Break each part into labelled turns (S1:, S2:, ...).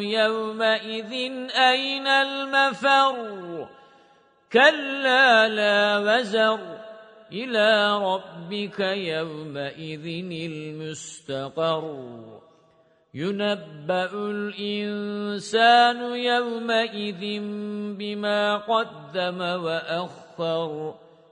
S1: يَوْمَئِذٍ أَيْنَ الْمَفَرُّ؟ كَلَّا لَا وَزَرَ إِلَى رَبِّكَ يَوْمَئِذٍ الْمُسْتَقَرُّ. يُنَبَّأُ الْإِنسَانُ يَوْمَئِذٍ بِمَا قَدَّمَ وَأَخَّرَ.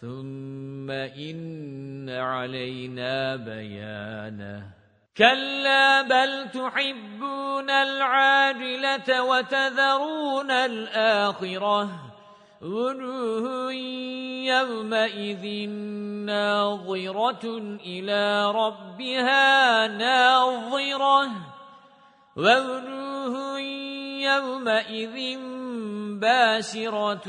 S1: ثُمَّ إِنَّ عَلَيْنَا بَيَانَهُ. كَلَّا بَلْ تُحِبُّونَ الْعَاجِلَةَ وَتَذَرُونَ الْآخِرَةَ. وُجُوهٌ يَوْمَئِذٍ نَاظِرَةٌ إِلَى رَبِّهَا نَاظِرَةٌ. وَوُجُوهٌ يَوْمَئِذٍ بَاسِرَةٌ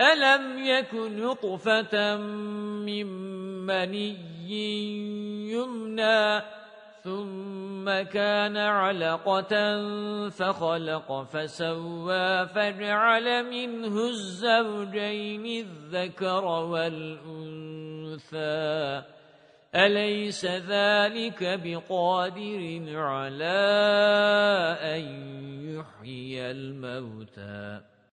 S1: أَلَمْ يَكُنْ نُطْفَةً مِّن مَّنِيٍّ يُمْنَىٰ ثُمَّ كَانَ عَلَقَةً فَخَلَقَ فَسَوَّىٰ فَجَعَلَ مِنْهُ الزَّوْجَيْنِ الذَّكَرَ وَالْأُنثَىٰ أَلَيْسَ ذَلِكَ بِقَادِرٍ عَلَىٰ أَن يُحْيِيَ الْمَوْتَىٰ